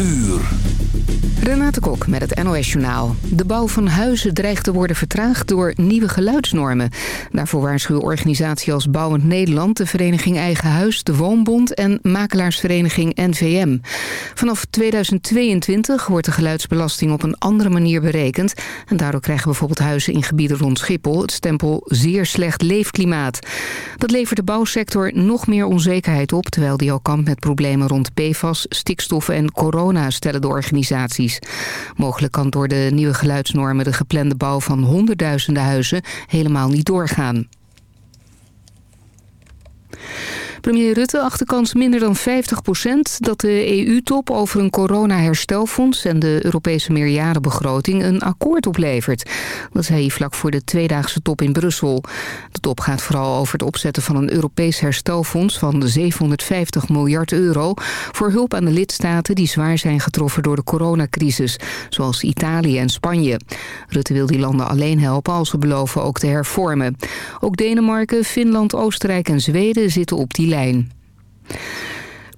uur. Met het NOS Journaal. De bouw van huizen dreigt te worden vertraagd door nieuwe geluidsnormen. Daarvoor waarschuwen organisaties als Bouwend Nederland... de Vereniging Eigen Huis, de Woonbond en makelaarsvereniging NVM. Vanaf 2022 wordt de geluidsbelasting op een andere manier berekend... en daardoor krijgen bijvoorbeeld huizen in gebieden rond Schiphol... het stempel zeer slecht leefklimaat. Dat levert de bouwsector nog meer onzekerheid op... terwijl die al kampt met problemen rond PFAS, stikstoffen en corona... stellen de organisaties. Mogelijk kan door de nieuwe geluidsnormen de geplande bouw van honderdduizenden huizen helemaal niet doorgaan. Premier Rutte acht de kans minder dan 50% dat de EU-top over een corona-herstelfonds en de Europese meerjarenbegroting een akkoord oplevert. Dat zei hij vlak voor de tweedaagse top in Brussel. De top gaat vooral over het opzetten van een Europees herstelfonds van 750 miljard euro voor hulp aan de lidstaten die zwaar zijn getroffen door de coronacrisis, zoals Italië en Spanje. Rutte wil die landen alleen helpen als ze beloven ook te hervormen. Ook Denemarken, Finland, Oostenrijk en Zweden zitten op die lijn.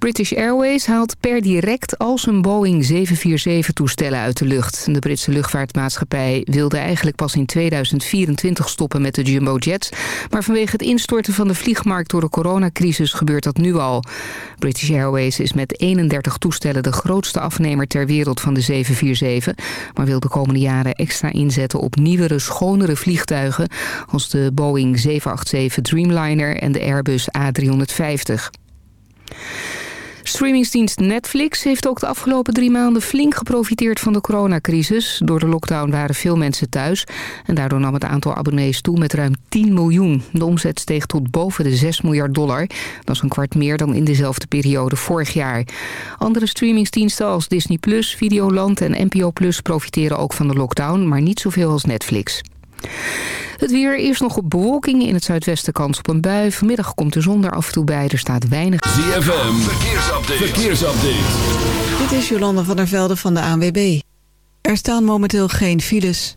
British Airways haalt per direct al zijn Boeing 747-toestellen uit de lucht. De Britse luchtvaartmaatschappij wilde eigenlijk pas in 2024 stoppen met de Jumbo Jets. Maar vanwege het instorten van de vliegmarkt door de coronacrisis gebeurt dat nu al. British Airways is met 31 toestellen de grootste afnemer ter wereld van de 747. Maar wil de komende jaren extra inzetten op nieuwere, schonere vliegtuigen... als de Boeing 787 Dreamliner en de Airbus A350. Streamingsdienst Netflix heeft ook de afgelopen drie maanden flink geprofiteerd van de coronacrisis. Door de lockdown waren veel mensen thuis en daardoor nam het aantal abonnees toe met ruim 10 miljoen. De omzet steeg tot boven de 6 miljard dollar. Dat is een kwart meer dan in dezelfde periode vorig jaar. Andere streamingsdiensten als Disney+, Videoland en NPO Plus profiteren ook van de lockdown, maar niet zoveel als Netflix. Het weer eerst nog op bewolking. In het zuidwesten kans op een bui. Vanmiddag komt de zon er af en toe bij. Er staat weinig... ZFM, verkeersupdate. verkeersupdate. Dit is Jolanda van der Velde van de ANWB. Er staan momenteel geen files.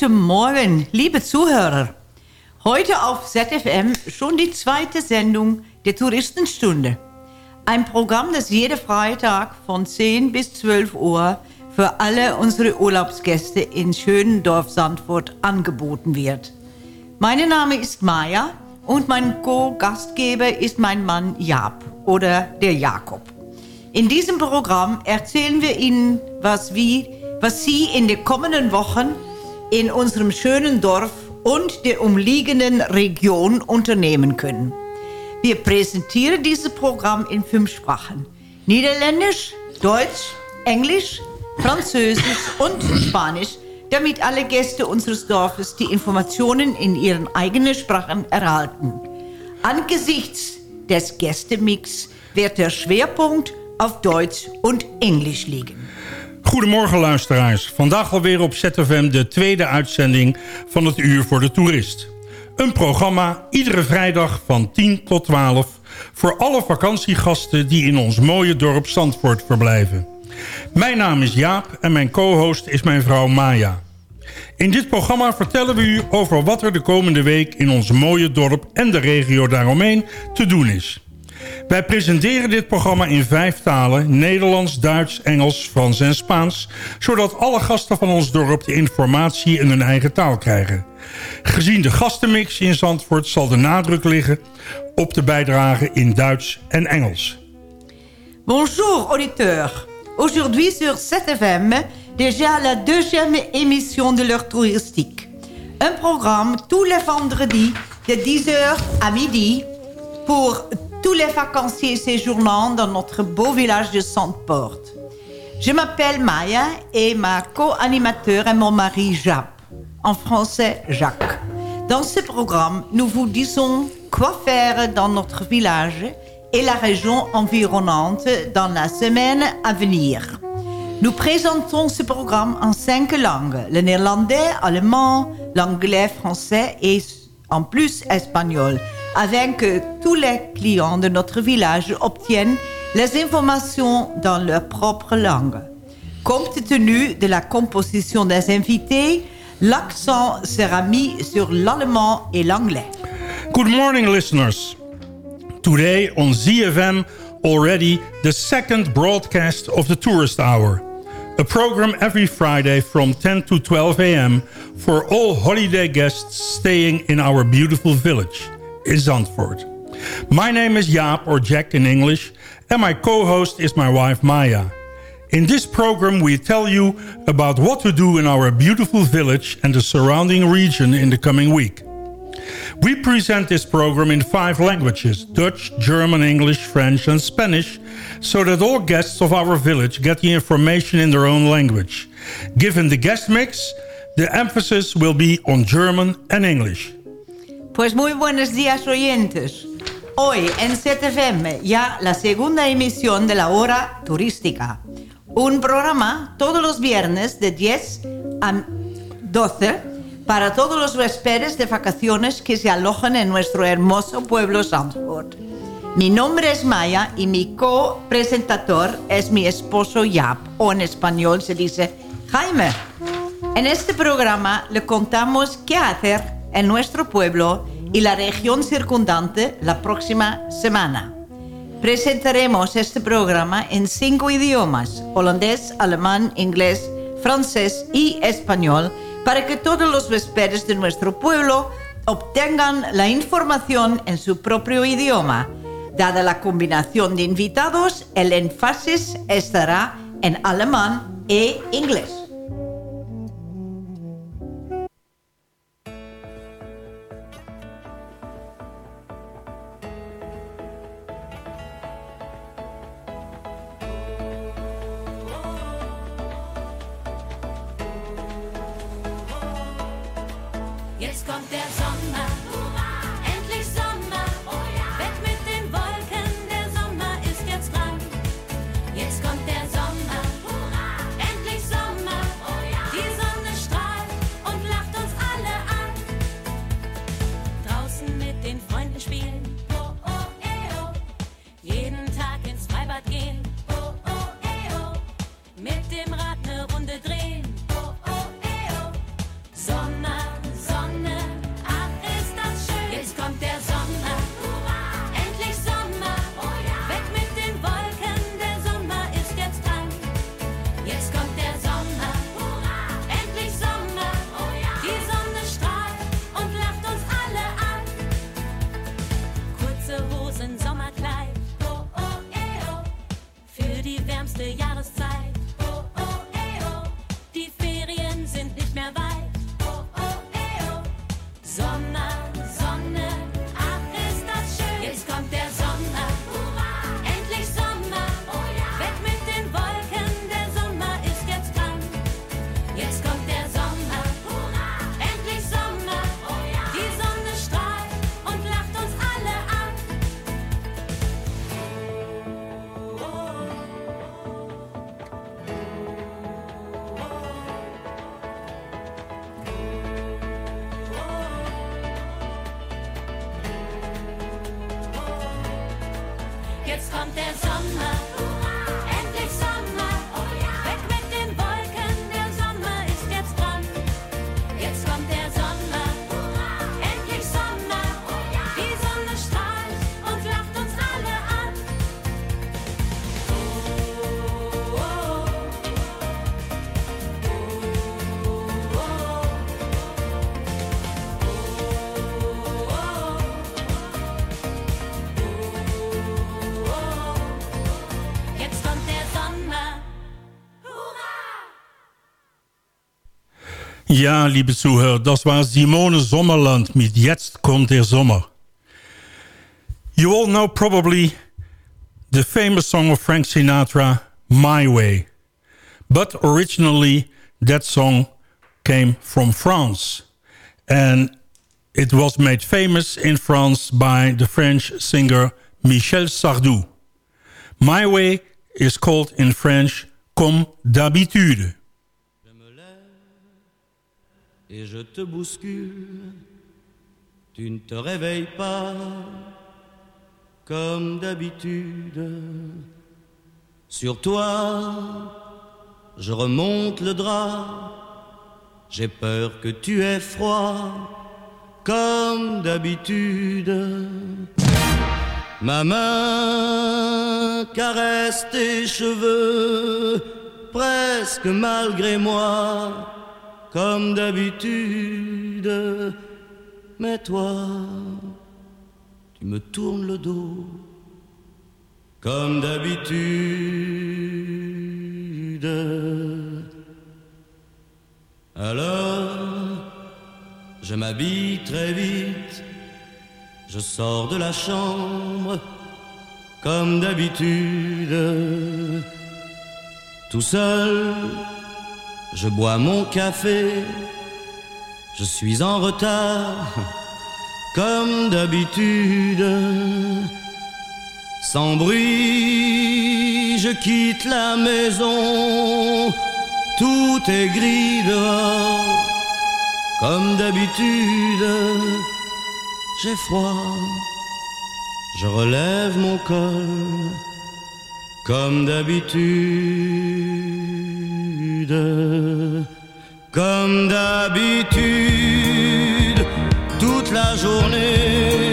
Guten Morgen, liebe Zuhörer. Heute auf ZFM schon die zweite Sendung der Touristenstunde. Ein Programm, das jeden Freitag von 10 bis 12 Uhr für alle unsere Urlaubsgäste in schönen Dorf Sandfurt angeboten wird. Mein Name ist Maja und mein Co-Gastgeber ist mein Mann Jaap oder der Jakob. In diesem Programm erzählen wir Ihnen, was, wir, was Sie in den kommenden Wochen in unserem schönen Dorf und der umliegenden Region unternehmen können. Wir präsentieren dieses Programm in fünf Sprachen. Niederländisch, Deutsch, Englisch, Französisch und Spanisch, damit alle Gäste unseres Dorfes die Informationen in ihren eigenen Sprachen erhalten. Angesichts des Gästemix wird der Schwerpunkt auf Duits en Engels liegen. Goedemorgen luisteraars. Vandaag alweer op ZFM de tweede uitzending van het Uur voor de Toerist. Een programma iedere vrijdag van 10 tot 12... voor alle vakantiegasten die in ons mooie dorp Zandvoort verblijven. Mijn naam is Jaap en mijn co-host is mijn vrouw Maya. In dit programma vertellen we u over wat er de komende week... in ons mooie dorp en de regio daaromheen te doen is... Wij presenteren dit programma in vijf talen. Nederlands, Duits, Engels, Frans en Spaans. Zodat alle gasten van ons dorp de informatie in hun eigen taal krijgen. Gezien de gastenmix in Zandvoort zal de nadruk liggen op de bijdrage in Duits en Engels. Bonjour auditeurs. Aujourd'hui sur 7FM, déjà la deuxième émission de l'heure touristique. Un programme tous les vendredis de 10h à midi pour tous les vacanciers séjournant dans notre beau village de Sandporte. Je m'appelle Maya et ma co-animateur est mon mari Jacques, en français Jacques. Dans ce programme, nous vous disons quoi faire dans notre village et la région environnante dans la semaine à venir. Nous présentons ce programme en cinq langues, le néerlandais, allemand, l'anglais, français et en plus espagnol afin que tous les clients de notre village obtiennent les informations dans leur propre langue. Compte tenu de la composition des invités, l'accent sera mis sur l'allemand et l'anglais. Good morning, listeners. Today on ZFM, already the second broadcast of the Tourist Hour. A program every Friday from 10 to 12 a.m. for all holiday guests staying in our beautiful village in Zandvoort. My name is Jaap, or Jack in English, and my co-host is my wife Maya. In this program we tell you about what to do in our beautiful village and the surrounding region in the coming week. We present this program in five languages, Dutch, German, English, French and Spanish, so that all guests of our village get the information in their own language. Given the guest mix, the emphasis will be on German and English. Pues muy buenos días oyentes. Hoy en ZFM ya la segunda emisión de la hora turística. Un programa todos los viernes de 10 a 12 para todos los huéspedes de vacaciones que se alojan en nuestro hermoso pueblo Sanford. Mi nombre es Maya y mi co-presentador es mi esposo Yap, o en español se dice Jaime. En este programa le contamos qué hacer en nuestro pueblo y la región circundante la próxima semana. Presentaremos este programa en cinco idiomas, holandés, alemán, inglés, francés y español, para que todos los huéspedes de nuestro pueblo obtengan la información en su propio idioma. Dada la combinación de invitados, el énfasis estará en alemán e inglés. Jetzt kommt der Sommer. Ja, liebe Zuhörer, das war Simone Sommerland mit Jetzt kommt der Sommer. You all know probably the famous song of Frank Sinatra, My Way. But originally that song came from France. And it was made famous in France by the French singer Michel Sardou. My Way is called in French Comme d'habitude. Et je te bouscule. Tu ne te réveilles pas comme d'habitude. Sur toi, je remonte le drap. J'ai peur que tu aies froid comme d'habitude. Ma main caresse tes cheveux presque malgré moi comme d'habitude. Mais toi, tu me tournes le dos comme d'habitude. Alors, je m'habille très vite, je sors de la chambre comme d'habitude. Tout seul, je bois mon café, je suis en retard, comme d'habitude. Sans bruit, je quitte la maison, tout est gris dehors, comme d'habitude. J'ai froid, je relève mon col, comme d'habitude. Comme d'habitude, toute la journée,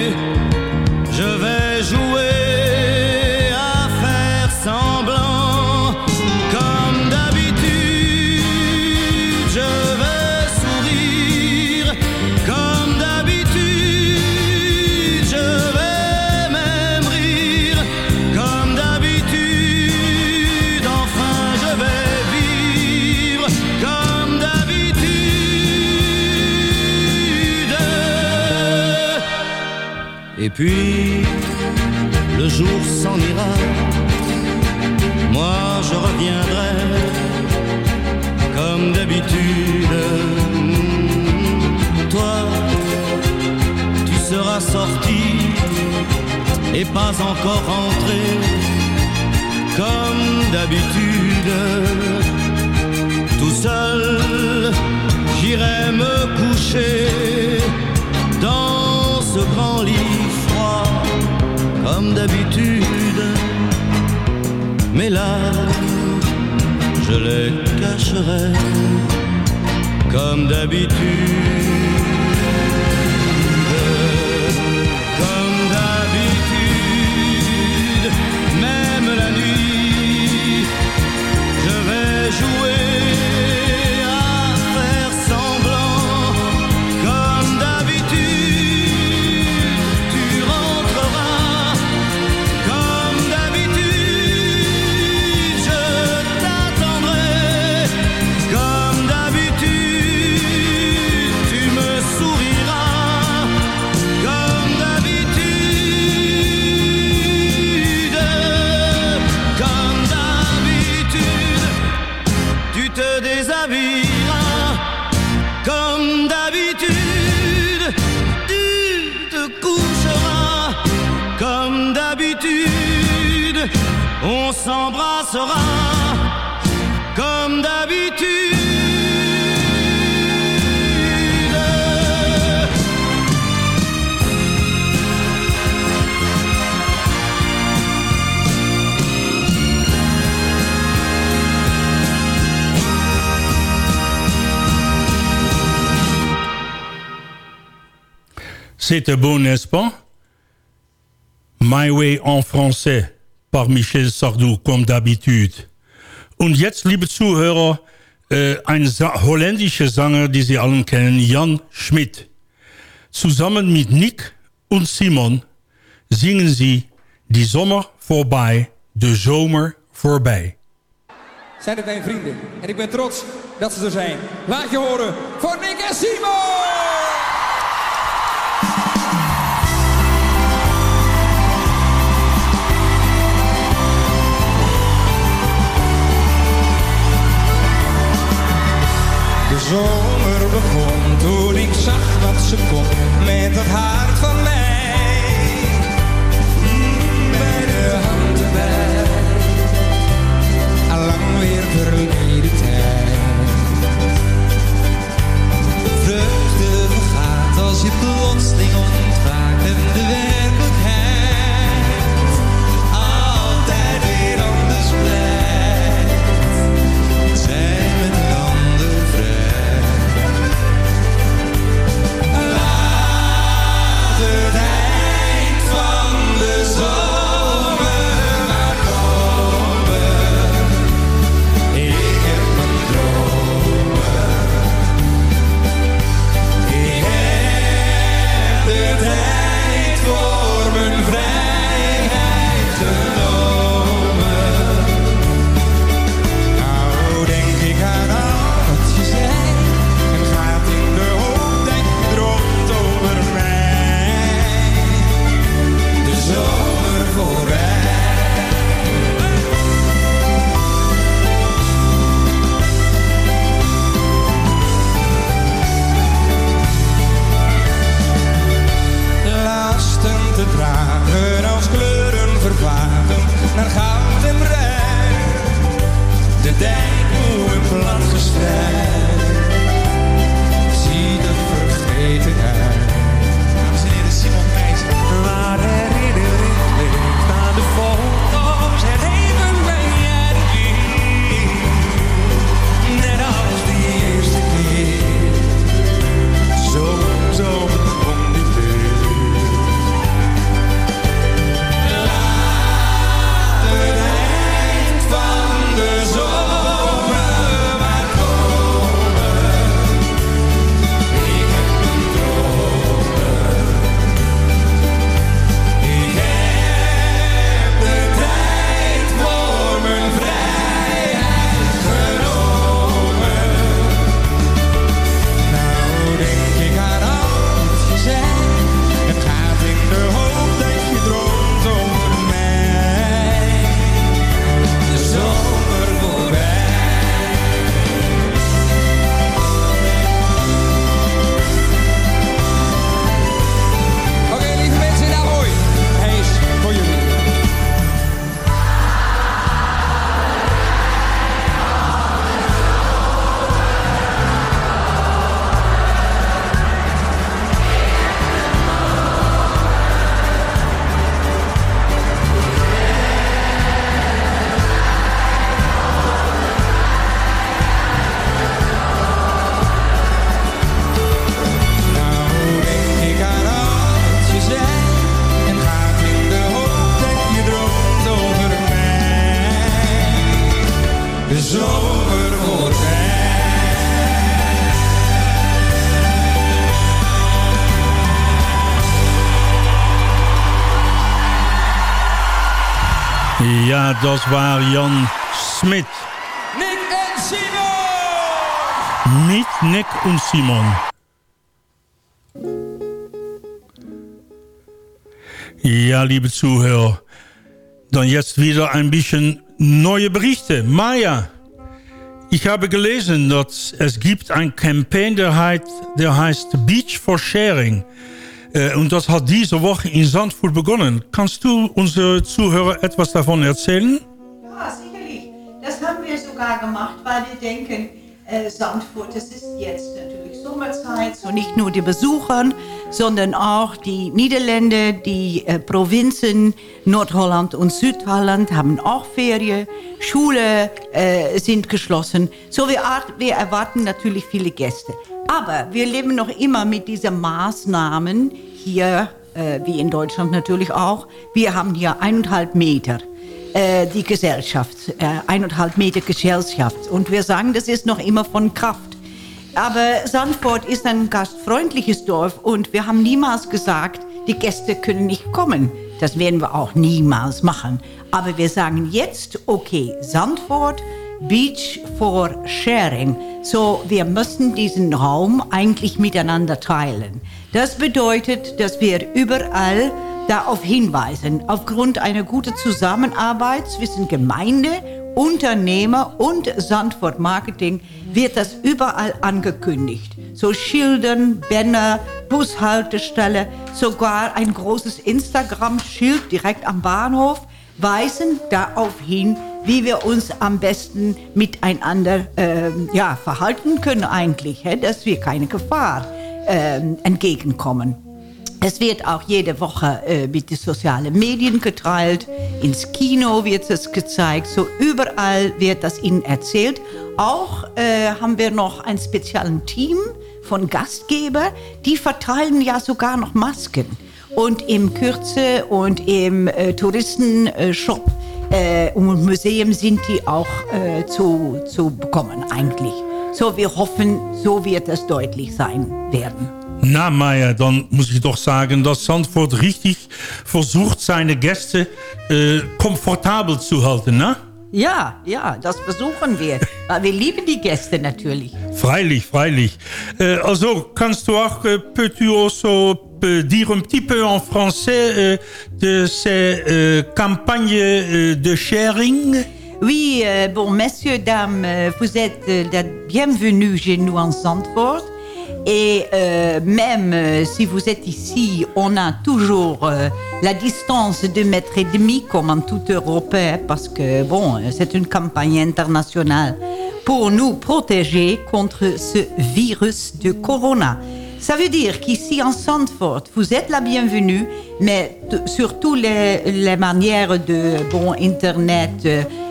Et puis, le jour s'en ira. Moi, je reviendrai comme d'habitude. Toi, tu seras sorti et pas encore rentré comme d'habitude. Tout seul, je les cacherai comme d'habitude. sera comme d'habitude. C'était beau, n'est-ce pas? My Way en français. Par Michel Sardou, comme d'habitude. Und jetzt, liebe Zuhörer, äh, ein Sa holländischer Sänger, die Sie allen kennen, Jan Schmidt. Zusammen mit Nick und Simon zingen sie Die Sommer voorbij, de zomer voorbij. Zijn het mijn vrienden? En ik ben trots dat ze er zijn. Laat je horen voor Nick en Simon! De zomer begon toen ik zag wat ze kon met het hart van mij. Mm, Bij de hand erbij, allang weer verleden tijd. Vreugde vergaat als je plotseling en bruin de dijk moe en Ja, dat was Jan Smit. Nick en Simon! Niet Nick und Simon. Ja, liebe Zuhörer, dann jetzt wieder ein bisschen neue Berichte. Maya, ich habe gelesen, dass es gibt ein Campaign, der heißt, der heißt Beach for Sharing. Und das hat diese Woche in Zandvoort begonnen. Kannst du unsere Zuhörer etwas davon erzählen? Ja, sicherlich. Das haben wir sogar gemacht, weil wir denken, Sandfurt, das ist jetzt natürlich Sommerzeit, so nicht nur die Besucher, sondern auch die Niederländer, die äh, Provinzen Nordholland und Südholland haben auch Ferien, Schule äh, sind geschlossen. So wir, wir erwarten natürlich viele Gäste. Aber wir leben noch immer mit diesen Maßnahmen hier, äh, wie in Deutschland natürlich auch, wir haben hier eineinhalb Meter äh, die Gesellschaft, äh, eineinhalb Meter Gesellschaft. Und wir sagen, das ist noch immer von Kraft. Aber Sandford ist ein gastfreundliches Dorf und wir haben niemals gesagt, die Gäste können nicht kommen. Das werden wir auch niemals machen. Aber wir sagen jetzt, okay, Sandford, Beach for Sharing. So, wir müssen diesen Raum eigentlich miteinander teilen. Das bedeutet, dass wir überall darauf hinweisen, aufgrund einer guten Zusammenarbeit zwischen Gemeinde, Unternehmer und Sandford Marketing wird das überall angekündigt. So Schildern, Banner, Bushaltestelle, sogar ein großes Instagram-Schild direkt am Bahnhof weisen darauf hin, wie wir uns am besten miteinander ähm, ja, verhalten können eigentlich, hä? dass wir keine Gefahr ähm, entgegenkommen. Es wird auch jede Woche äh, mit den sozialen Medien geteilt. Ins Kino wird es gezeigt. So überall wird das Ihnen erzählt. Auch äh, haben wir noch ein spezielles Team von Gastgeber. Die verteilen ja sogar noch Masken. Und im Kürze und im äh, Touristenshop äh, und Museum sind die auch äh, zu, zu bekommen eigentlich. So, wir hoffen, so wird es deutlich sein werden. Na Meier, dann muss ich doch sagen, dass Zandvoort richtig versucht, seine Gäste äh, komfortabel zu halten, ne? Ja, ja, das versuchen wir. Wir lieben die Gäste natürlich. Freilich, freilich. Euh, also, kannst du auch, euh, peux-tu also euh, dire un petit peu en français de ces campagnes euh, de sharing Oui, euh, bon, messieurs, dames, euh, vous êtes euh, la bienvenue chez nous en Zandvoort. Et euh, même si vous êtes ici, on a toujours la distance de mètre et demi, comme en toute Europe, hein, parce que, bon, c'est une campagne internationale pour nous protéger contre ce virus de Corona. Ça veut dire qu'ici en Zandvoort, vous êtes la bienvenue, mais sur toutes les, les manières de bon Internet,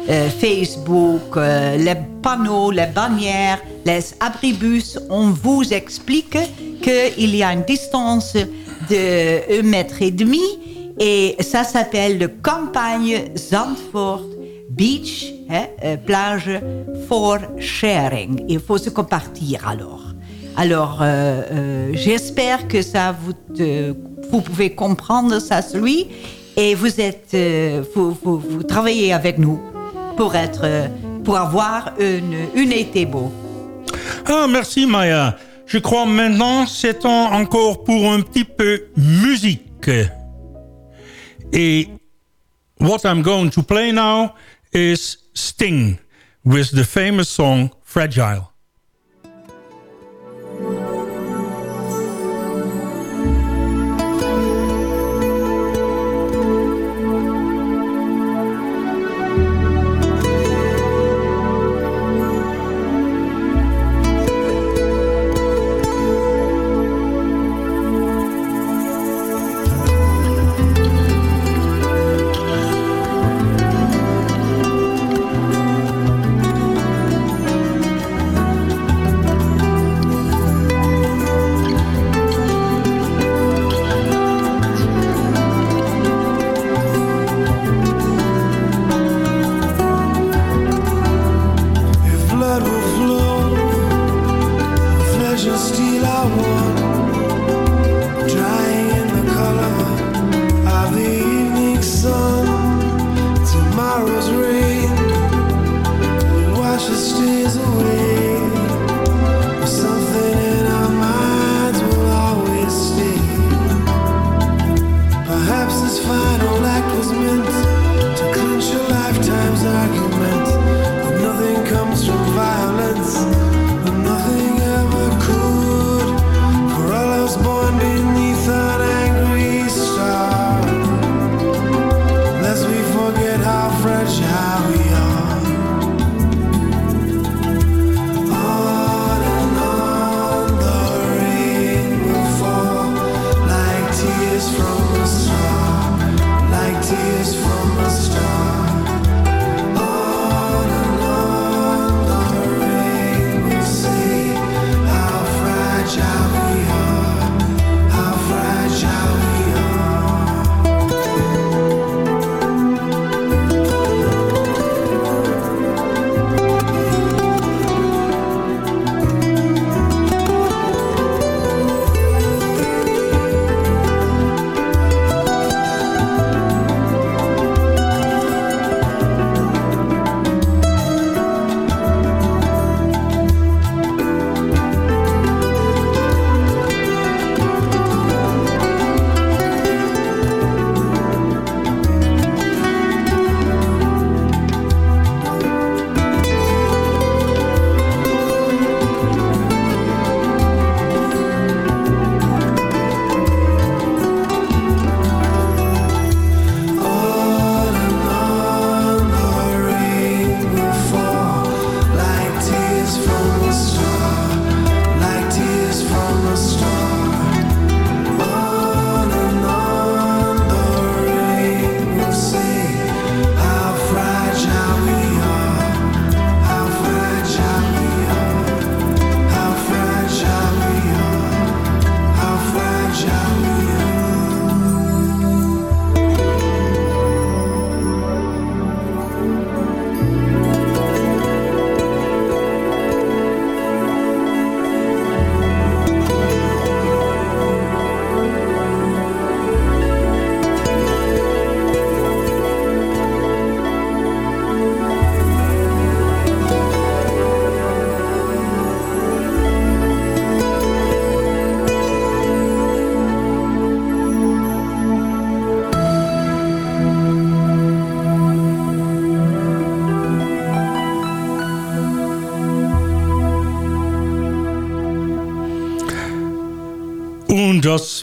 euh, Facebook, euh, les panneaux, les bannières, les abribus, on vous explique qu'il y a une distance de un mètre et demi et ça s'appelle le campagne Zandvoort Beach, hein, euh, plage for sharing. Il faut se compartir alors. Alors, j'espère que ça vous, vous pouvez comprendre ça, celui, et vous êtes, vous, vous travaillez avec nous pour être, euh, pour avoir une, une été beau. Ah, merci Maya. Je crois maintenant c'est temps encore pour un petit peu musique. Et what I'm going to play now is Sting with the famous song Fragile. Fragile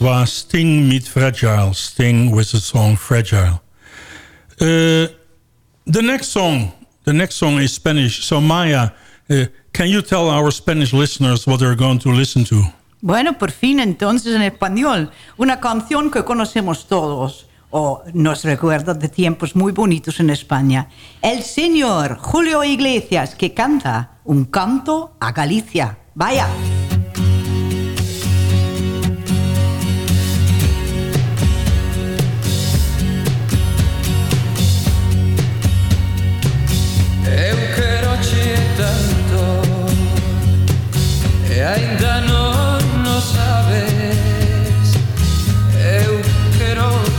was, was Sting Meet Fragile. Sting with the song Fragile. Uh, the next song, the next song is Spanish. So Maya, uh, can you tell our Spanish listeners what they're going to listen to? Bueno, por fin entonces en español, una canción que conocemos todos o nos recuerda de tiempos muy bonitos en España. El señor Julio Iglesias que canta un canto a Galicia. Vaya.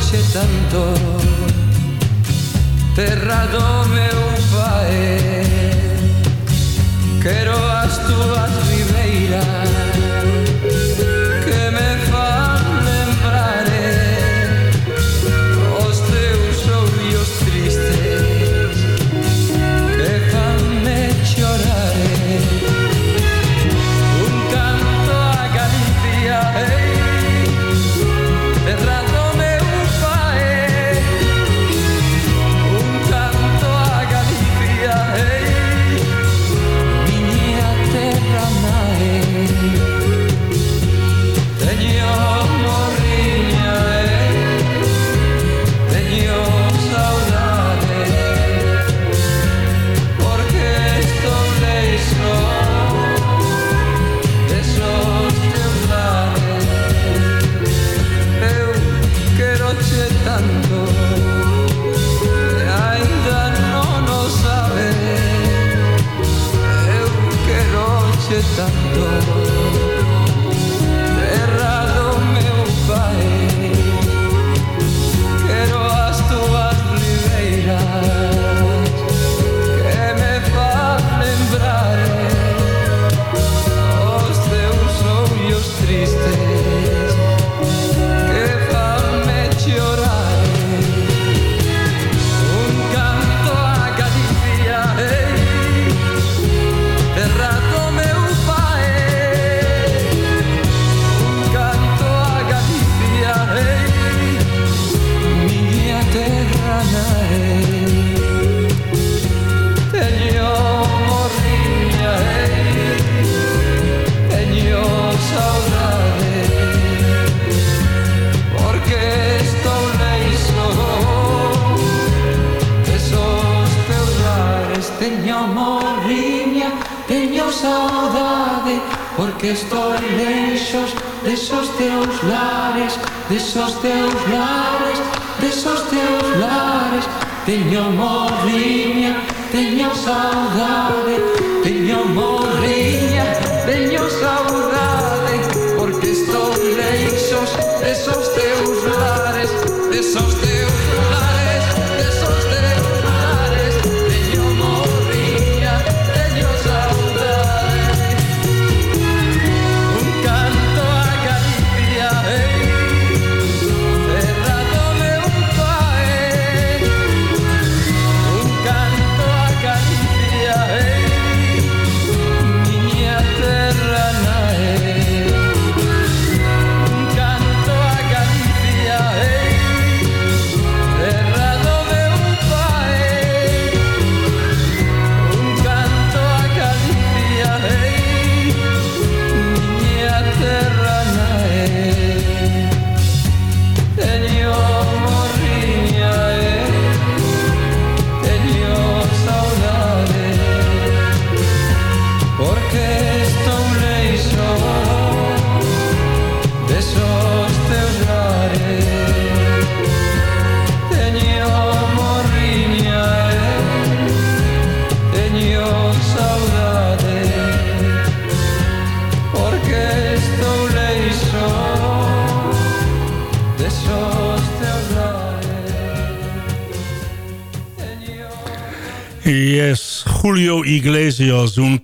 piace tanto, terra dove un fae che lo ha stuato.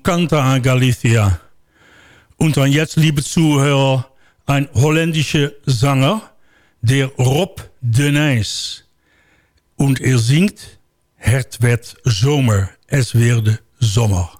Canta canta Galicia. Und dan jetzt, liebe Zuhörer, een holländische Sänger, der Rob de Nijs. Und er singt Het werd zomer, es werde Sommer.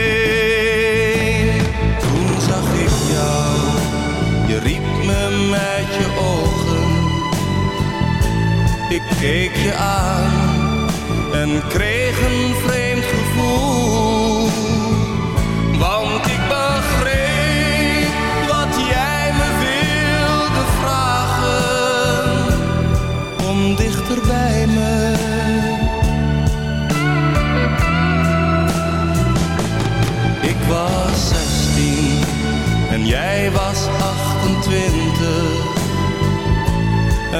Riep me met je ogen. Ik keek je aan en kreeg een vreemd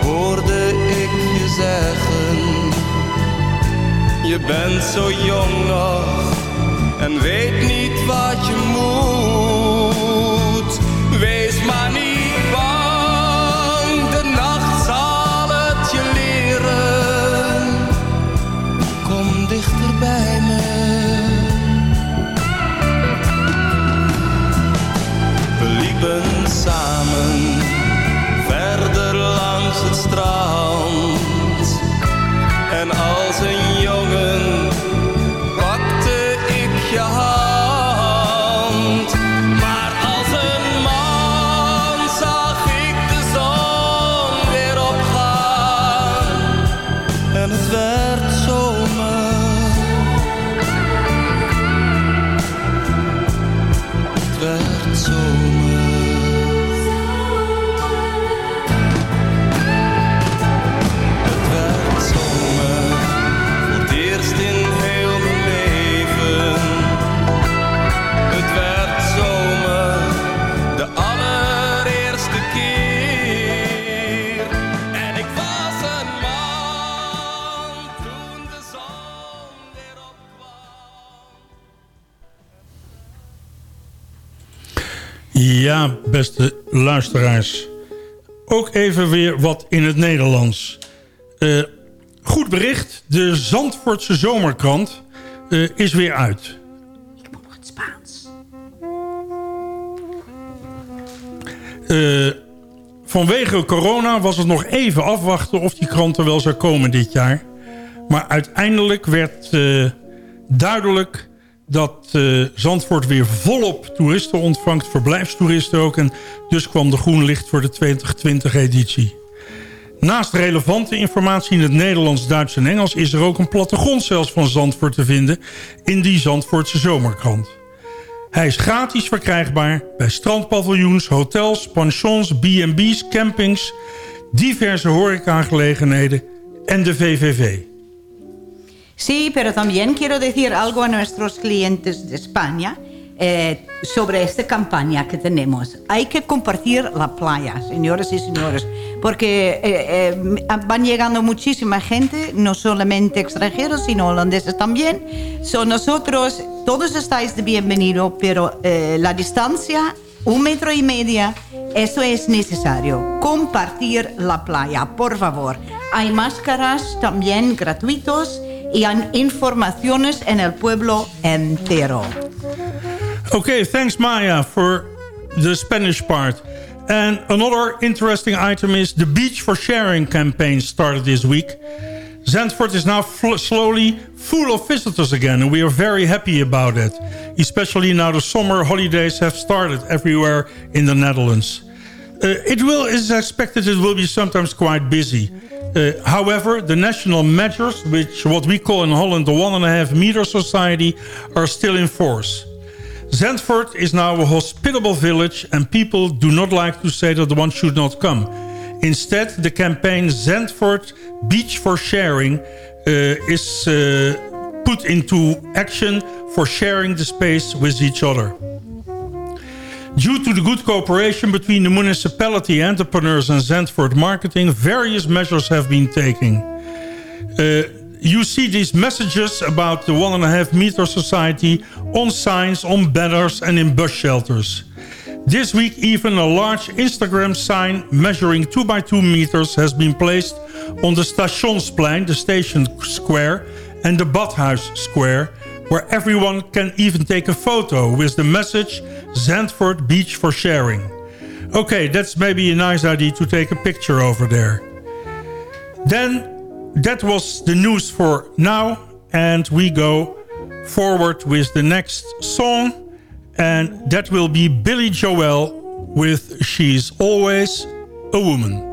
Hoorde ik je zeggen. Je bent zo jong nog en weet niet wat je moet. Ja, beste luisteraars. Ook even weer wat in het Nederlands. Eh, goed bericht, de Zandvoortse Zomerkrant eh, is weer uit. Eh, vanwege corona was het nog even afwachten of die krant er wel zou komen dit jaar. Maar uiteindelijk werd duidelijk dat eh, Zandvoort weer volop toeristen ontvangt. Verblijfstoeristen ook. En dus kwam de groen licht voor de 2020-editie. Naast relevante informatie in het Nederlands, Duits en Engels... is er ook een plattegrond zelfs van Zandvoort te vinden... in die Zandvoortse zomerkrant. Hij is gratis verkrijgbaar bij strandpaviljoens, hotels, pensions, B&B's, campings... diverse horecagelegenheden en de VVV. Sí, pero también quiero decir algo a nuestros clientes de España eh, sobre esta campaña que tenemos. Hay que compartir la playa, señores y señores, porque eh, eh, van llegando muchísima gente, no solamente extranjeros, sino holandeses también. So, nosotros, todos estáis de bienvenido, pero eh, la distancia, un metro y media, eso es necesario. Compartir la playa, por favor. Hay máscaras también gratuitos y informaciones en el pueblo entero. Okay, thanks Maya for the Spanish part. And another interesting item is the Beach for Sharing campaign started this week. Zandvoort is now slowly full of visitors again, and we are very happy about it. Especially now the summer holidays have started everywhere in the Netherlands. Uh, it will is expected it will be sometimes quite busy. Uh, however, the national measures, which what we call in Holland the one and a half meter society, are still in force. Zandvoort is now a hospitable village and people do not like to say that one should not come. Instead, the campaign Zandvoort Beach for Sharing uh, is uh, put into action for sharing the space with each other. Due to the good cooperation between the municipality, entrepreneurs and Zandvoort marketing, various measures have been taken. Uh, you see these messages about the one and a half meter society on signs, on banners and in bus shelters. This week even a large Instagram sign measuring 2 by 2 meters has been placed on the Stationsplein, the station square, and the Badhuis square, where everyone can even take a photo with the message Zandvoort Beach for Sharing. Okay, that's maybe a nice idea to take a picture over there. Then that was the news for now and we go forward with the next song and that will be Billy Joel with She's Always a Woman.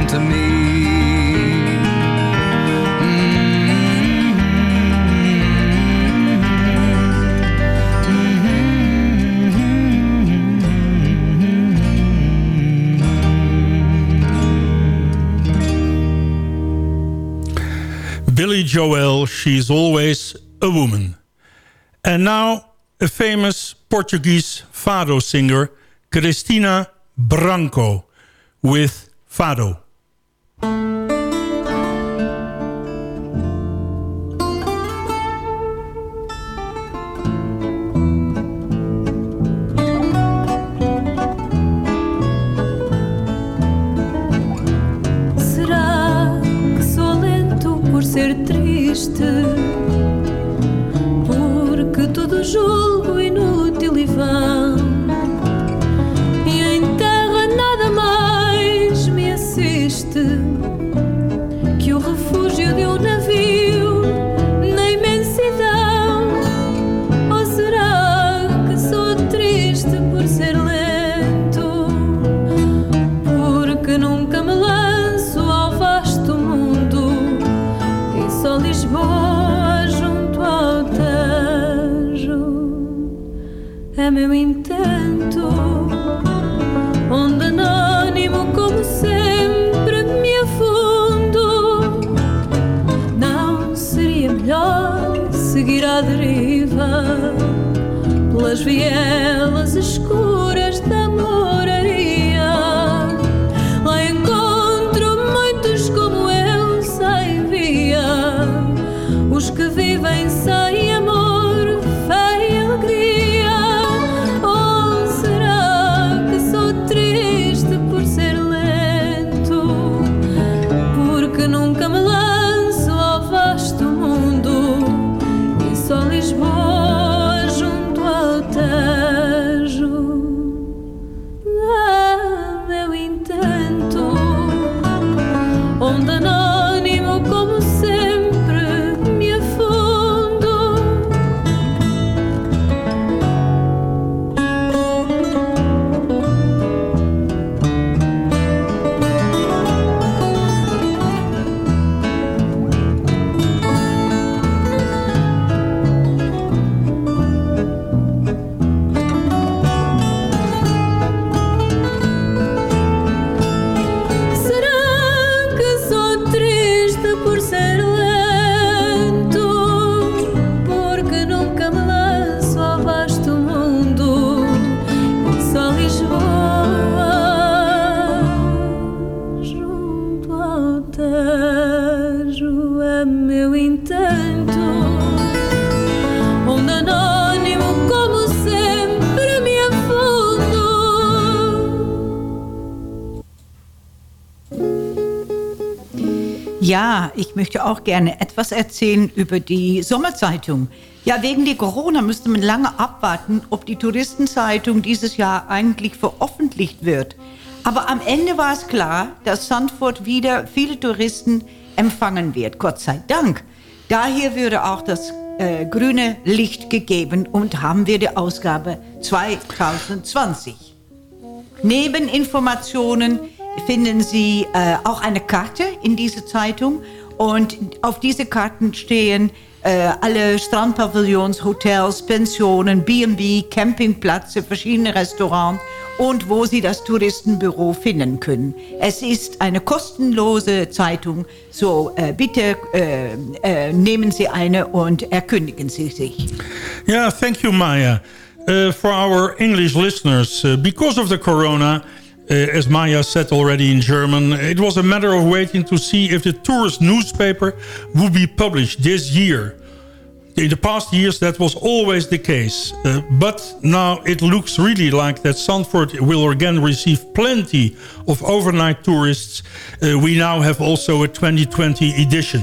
Joel, She's Always a Woman. And now a famous Portuguese fado singer, Cristina Branco. with Fado. artık ich möchte auch gerne etwas erzählen über die Sommerzeitung. Ja, wegen der Corona müsste man lange abwarten, ob die Touristenzeitung dieses Jahr eigentlich veröffentlicht wird. Aber am Ende war es klar, dass Sandford wieder viele Touristen empfangen wird. Gott sei Dank. Daher würde auch das äh, grüne Licht gegeben und haben wir die Ausgabe 2020. Neben Informationen finden Sie äh, auch eine Karte in dieser Zeitung und auf diese Karten stehen äh, alle Strandpavillons, Hotels, Pensionen, B&B, Campingplätze, verschiedene Restaurants und wo Sie das Touristenbüro finden können. Es ist eine kostenlose Zeitung, so äh, bitte äh, äh, nehmen Sie eine und erkündigen Sie sich. Yeah, thank you, Maya. Uh, for our English listeners, uh, because of the corona, as Maya said already in German, it was a matter of waiting to see if the tourist newspaper would be published this year. In the past years, that was always the case. Uh, but now it looks really like that Sandford will again receive plenty of overnight tourists. Uh, we now have also a 2020 edition.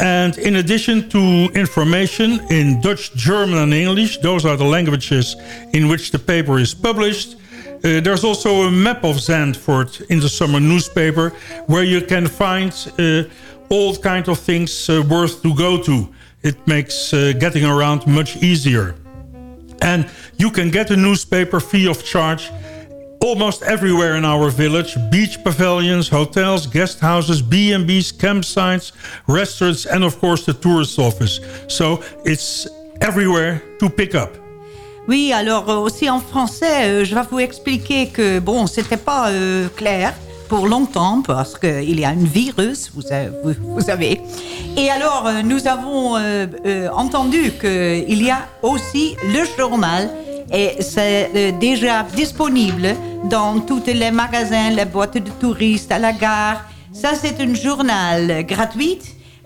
And in addition to information in Dutch, German and English, those are the languages in which the paper is published, uh, there's also a map of Zandvoort in the summer newspaper where you can find uh, all kinds of things uh, worth to go to. It makes uh, getting around much easier. And you can get a newspaper free of charge almost everywhere in our village. Beach pavilions, hotels, guest houses, B&Bs, campsites, restaurants and of course the tourist office. So it's everywhere to pick up. Oui, alors euh, aussi en français, euh, je vais vous expliquer que bon, c'était pas euh, clair pour longtemps parce qu'il y a un virus, vous, vous, savez. Et alors, nous avons entendu qu'il y a aussi le journal et c'est déjà disponible dans tous les magasins, les boîtes de touristes, à la gare. Ça, c'est un journal gratuit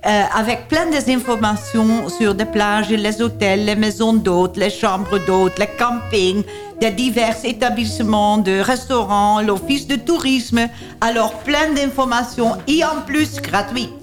euh, avec plein d'informations sur des plages, les hôtels, les maisons d'hôtes, les chambres d'hôtes, les campings, des divers établissements de restaurants, l'office de tourisme. Alors, plein d'informations et en plus gratuites.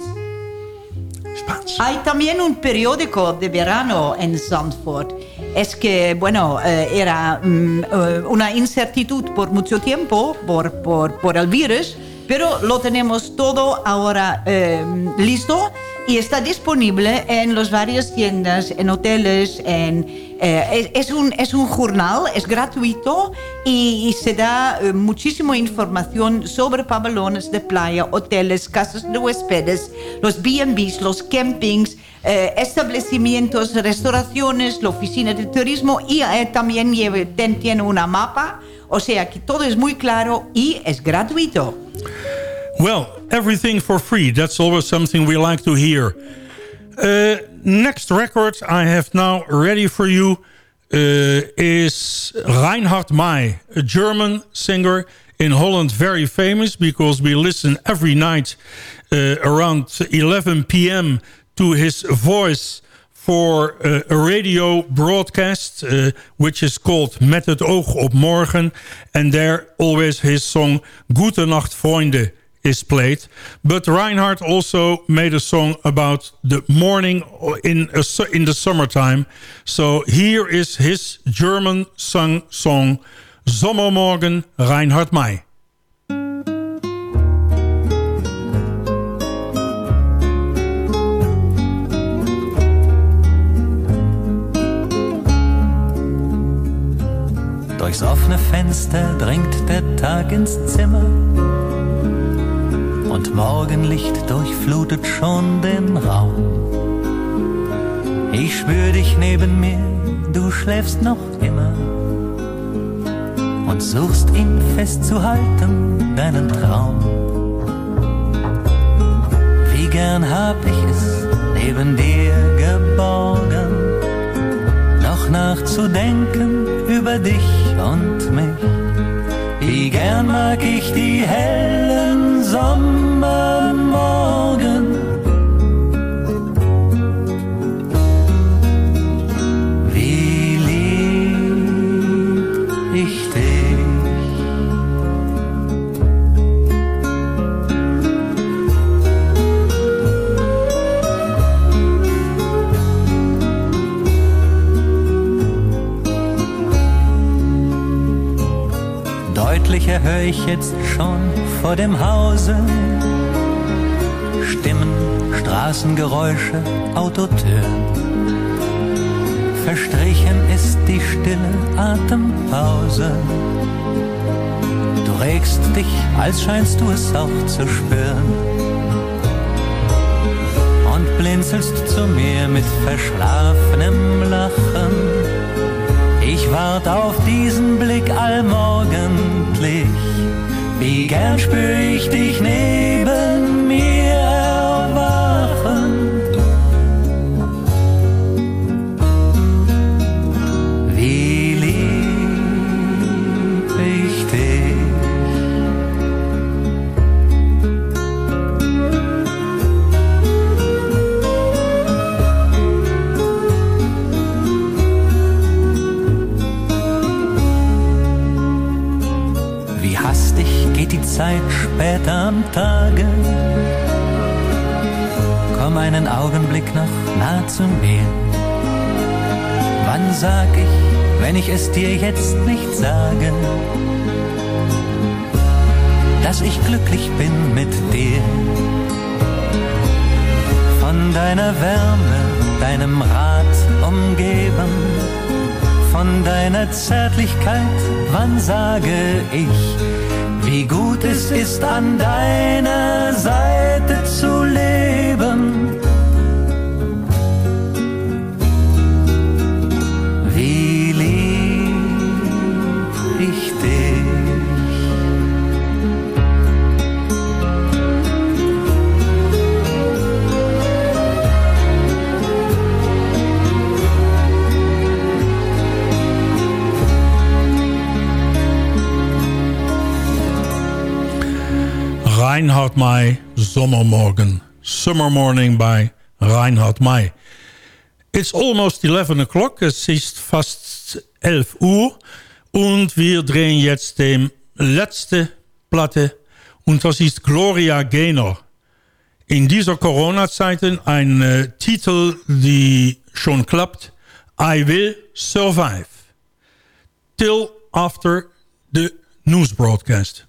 Hay también un periódico de verano en Zandvoort. Es que, bueno, eh, era mm, eh, una incertidumbre por mucho tiempo por, por, por el virus, pero lo tenemos todo ahora eh, listo y está disponible en las varias tiendas, en hoteles, en, eh, es, un, es un jornal, es gratuito y, y se da eh, muchísima información sobre pabellones de playa, hoteles, casas de huéspedes, los B&Bs, los campings, eh, establecimientos, restauraciones, la oficina de turismo y eh, también lleva- ten- tiene una mapa, o sea que todo es muy claro y es gratuito. Well, everything for free. That's always something we like to hear. Uh, next record I have now ready for you uh, is Reinhard May, a German singer in Holland, very famous because we listen every night uh, around 11 p.m. to his voice for a radio broadcast uh, which is called Met het oog op morgen and there always his song Gute Nacht Freunde is played. But Reinhard also made a song about the morning in a, su- in the summertime. So here is his German sung song Sommermorgen Reinhard May. Durchs offene Fenster dringt der Tag ins Zimmer und Morgenlicht durchflutet schon den Raum. Ich spür dich neben mir, du schläfst noch immer und suchst ihn festzuhalten, deinen Traum. Wie gern hab ich es neben dir geborgen, noch nachzudenken über dich und mich. Wie gern mag ich die hellen Sommermorgen. Deutlicher höre ich jetzt schon vor dem Hause Stimmen, Straßengeräusche, Autotüren. Verstrichen ist die stille Atempause. Du regst dich, als scheinst du es auch zu spüren. Und blinzelst zu mir mit verschlafenem Lachen. Ich wart auf diesen Blick allmorgendlich. Wie gern spür ich dich neben Später am Tage. Komm einen Augenblick noch nah zu mir. Wann sag ich, wenn ich es dir jetzt nicht sage, dass ich glücklich bin mit dir? Von deiner Wärme, deinem Rat umgeben, von deiner Zärtlichkeit, wann sage ich, wie gut es ist, an deiner Seite zu leben? Reinhard May, Sommermorgen. Summer Morning by Reinhard May. It's almost 11 o'clock, es ist fast 11 Uhr. Und wir drehen jetzt de letzte Platte. Und das ist Gloria Gaynor. In dieser Corona-Zeiten ein eh, Titel, die schon klappt. I Will Survive. Till after the news broadcast.